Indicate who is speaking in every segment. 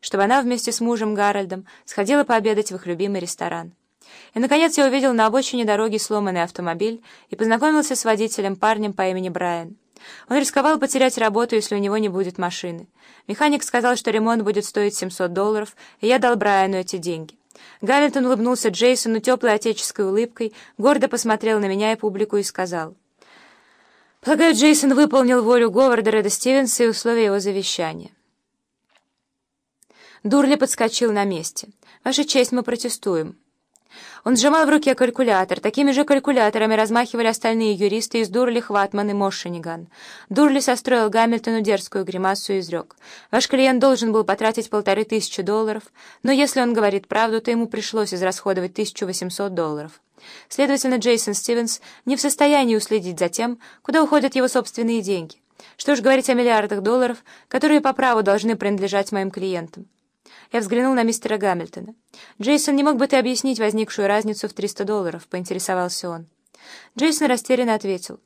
Speaker 1: чтобы она вместе с мужем Гарольдом сходила пообедать в их любимый ресторан. И, наконец, я увидел на обочине дороги сломанный автомобиль и познакомился с водителем, парнем по имени Брайан. Он рисковал потерять работу, если у него не будет машины. Механик сказал, что ремонт будет стоить 700 долларов, и я дал Брайану эти деньги. Гамильтон улыбнулся Джейсону теплой отеческой улыбкой, гордо посмотрел на меня и публику и сказал. «Полагаю, Джейсон выполнил волю Говарда Реда Стивенса и условия его завещания». Дурли подскочил на месте. «Ваша честь, мы протестуем». Он сжимал в руке калькулятор. Такими же калькуляторами размахивали остальные юристы из Дурли, Хватман и Мошениган. Дурли состроил Гамильтону дерзкую гримасу и изрек. «Ваш клиент должен был потратить полторы тысячи долларов, но если он говорит правду, то ему пришлось израсходовать 1800 долларов». Следовательно, Джейсон Стивенс не в состоянии уследить за тем, куда уходят его собственные деньги. Что ж говорить о миллиардах долларов, которые по праву должны принадлежать моим клиентам. Я взглянул на мистера Гамильтона. «Джейсон, не мог бы ты объяснить возникшую разницу в 300 долларов?» — поинтересовался он. Джейсон растерянно ответил.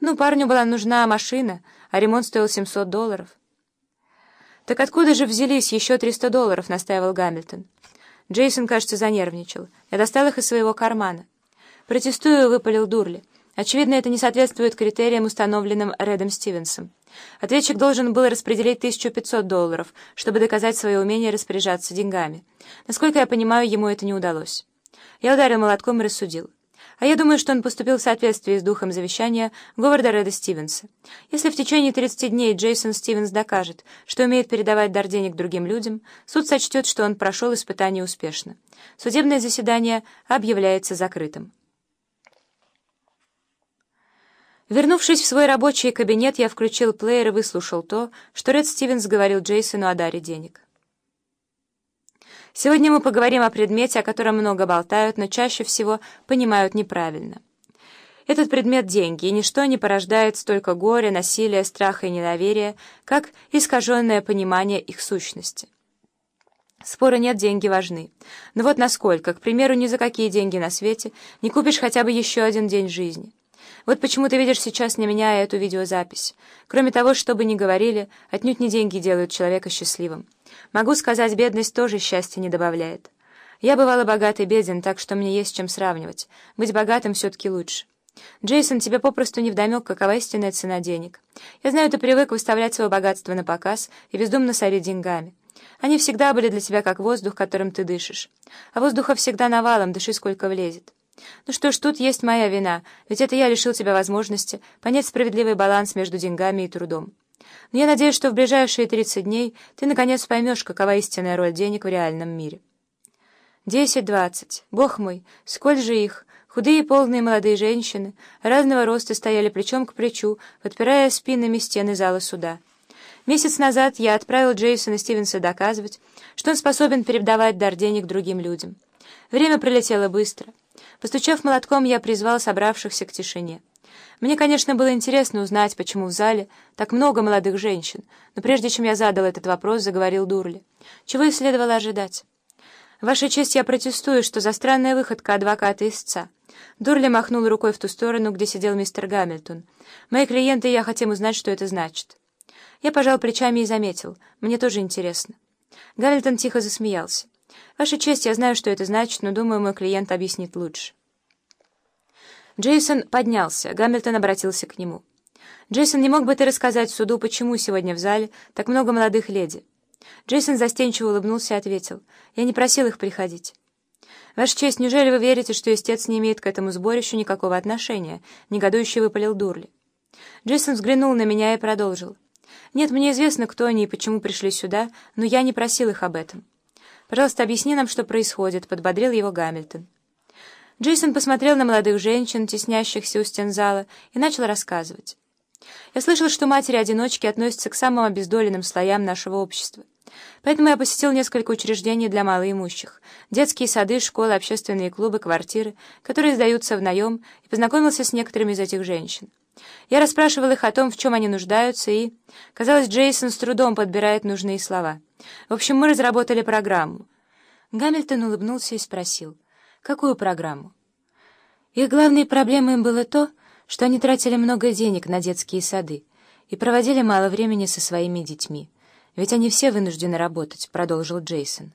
Speaker 1: «Ну, парню была нужна машина, а ремонт стоил 700 долларов». «Так откуда же взялись еще 300 долларов?» — настаивал Гамильтон. Джейсон, кажется, занервничал. Я достал их из своего кармана. «Протестую», — выпалил Дурли. Очевидно, это не соответствует критериям, установленным Редом Стивенсом. Ответчик должен был распределить 1500 долларов, чтобы доказать свое умение распоряжаться деньгами. Насколько я понимаю, ему это не удалось. Я ударил молотком и рассудил. А я думаю, что он поступил в соответствии с духом завещания Говарда Реда Стивенса. Если в течение 30 дней Джейсон Стивенс докажет, что умеет передавать дар денег другим людям, суд сочтет, что он прошел испытание успешно. Судебное заседание объявляется закрытым. Вернувшись в свой рабочий кабинет, я включил плеер и выслушал то, что Ред Стивенс говорил Джейсону о даре денег. Сегодня мы поговорим о предмете, о котором много болтают, но чаще всего понимают неправильно. Этот предмет — деньги, и ничто не порождает столько горя, насилия, страха и недоверия, как искаженное понимание их сущности. Спора нет, деньги важны. Но вот насколько, к примеру, ни за какие деньги на свете не купишь хотя бы еще один день жизни. Вот почему ты видишь сейчас не меня эту видеозапись. Кроме того, что бы ни говорили, отнюдь не деньги делают человека счастливым. Могу сказать, бедность тоже счастья не добавляет. Я бывала богат и беден, так что мне есть чем сравнивать. Быть богатым все-таки лучше. Джейсон, тебе попросту невдомек, какова истинная цена денег. Я знаю, ты привык выставлять свое богатство на показ и бездумно сорить деньгами. Они всегда были для тебя как воздух, которым ты дышишь. А воздуха всегда навалом, дыши сколько влезет. Ну что ж, тут есть моя вина, ведь это я лишил тебя возможности понять справедливый баланс между деньгами и трудом. Но я надеюсь, что в ближайшие 30 дней ты наконец поймешь, какова истинная роль денег в реальном мире. Десять-двадцать. Бог мой, сколь же их! Худые полные молодые женщины разного роста стояли плечом к плечу, подпирая спинами стены зала суда. Месяц назад я отправил Джейсона Стивенса доказывать, что он способен передавать дар денег другим людям. Время пролетело быстро. Постучав молотком, я призвал собравшихся к тишине. Мне, конечно, было интересно узнать, почему в зале так много молодых женщин, но прежде чем я задал этот вопрос, заговорил Дурли. Чего и следовало ожидать? «Ваша честь, я протестую, что за странная выходка адвоката-истца». Дурли махнул рукой в ту сторону, где сидел мистер Гамильтон. «Мои клиенты я хотим узнать, что это значит». Я пожал плечами и заметил. Мне тоже интересно. Гамильтон тихо засмеялся. «Ваша честь, я знаю, что это значит, но думаю, мой клиент объяснит лучше». Джейсон поднялся. Гамильтон обратился к нему. «Джейсон, не мог бы ты рассказать суду, почему сегодня в зале так много молодых леди?» Джейсон застенчиво улыбнулся и ответил. «Я не просил их приходить». «Ваша честь, неужели вы верите, что истец не имеет к этому сборищу никакого отношения?» — негодующе выпалил Дурли. Джейсон взглянул на меня и продолжил. «Нет, мне известно, кто они и почему пришли сюда, но я не просил их об этом». «Пожалуйста, объясни нам, что происходит», — подбодрил его Гамильтон. Джейсон посмотрел на молодых женщин, теснящихся у стен зала, и начал рассказывать. «Я слышал, что матери-одиночки относятся к самым обездоленным слоям нашего общества. Поэтому я посетил несколько учреждений для малоимущих, детские сады, школы, общественные клубы, квартиры, которые сдаются в наем, и познакомился с некоторыми из этих женщин. Я расспрашивал их о том, в чем они нуждаются, и... Казалось, Джейсон с трудом подбирает нужные слова. В общем, мы разработали программу. Гамильтон улыбнулся и спросил, какую программу? Их главной проблемой было то, что они тратили много денег на детские сады и проводили мало времени со своими детьми. «Ведь они все вынуждены работать», — продолжил Джейсон.